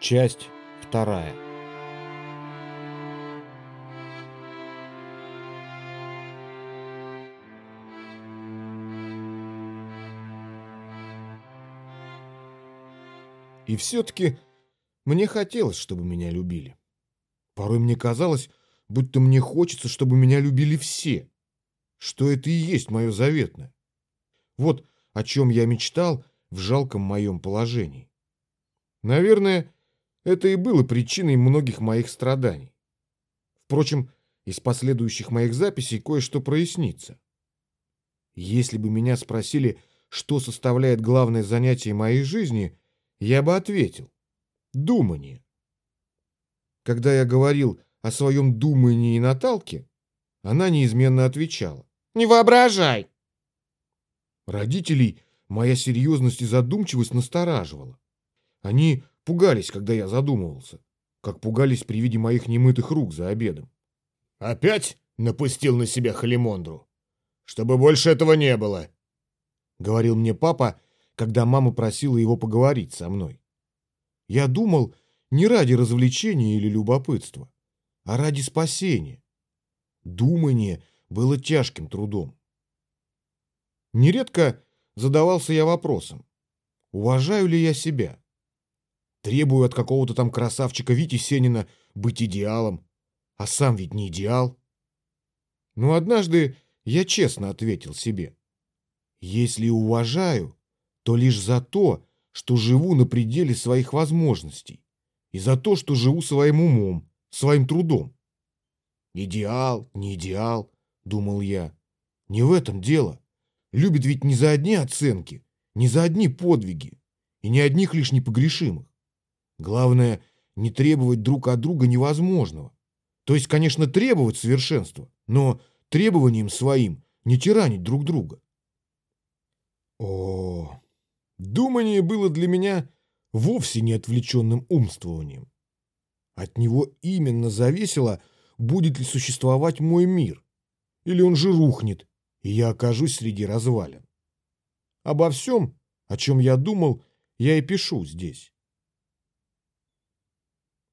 Часть вторая. И все-таки мне хотелось, чтобы меня любили. Порой мне казалось, будто мне хочется, чтобы меня любили все, что это и есть мое заветное. Вот о чем я мечтал в жалком моем положении. Наверное, это и было причиной многих моих страданий. Впрочем, из последующих моих записей кое-что прояснится. Если бы меня спросили, что составляет главное занятие моей жизни, я бы ответил – думание. Когда я говорил о своем думании Наталке, она неизменно отвечала – «Не воображай!» Родителей моя серьезность и задумчивость настораживала. Они пугались, когда я задумывался, как пугались при виде моих немытых рук за обедом. «Опять напустил на себя халимондру? Чтобы больше этого не было!» — говорил мне папа, когда мама просила его поговорить со мной. Я думал не ради развлечения или любопытства, а ради спасения. Думание было тяжким трудом. Нередко задавался я вопросом, уважаю ли я себя? Требую от какого-то там красавчика Вити Сенина быть идеалом, а сам ведь не идеал. Но однажды я честно ответил себе. Если уважаю, то лишь за то, что живу на пределе своих возможностей, и за то, что живу своим умом, своим трудом. Идеал, не идеал, думал я. Не в этом дело. Любит ведь не за одни оценки, не за одни подвиги и не одних лишь непогрешимых. Главное, не требовать друг от друга невозможного. То есть, конечно, требовать совершенства, но требованием своим не тиранить друг друга. О, думание было для меня вовсе не отвлеченным умствованием. От него именно зависело, будет ли существовать мой мир, или он же рухнет, и я окажусь среди развалин. Обо всем, о чем я думал, я и пишу здесь.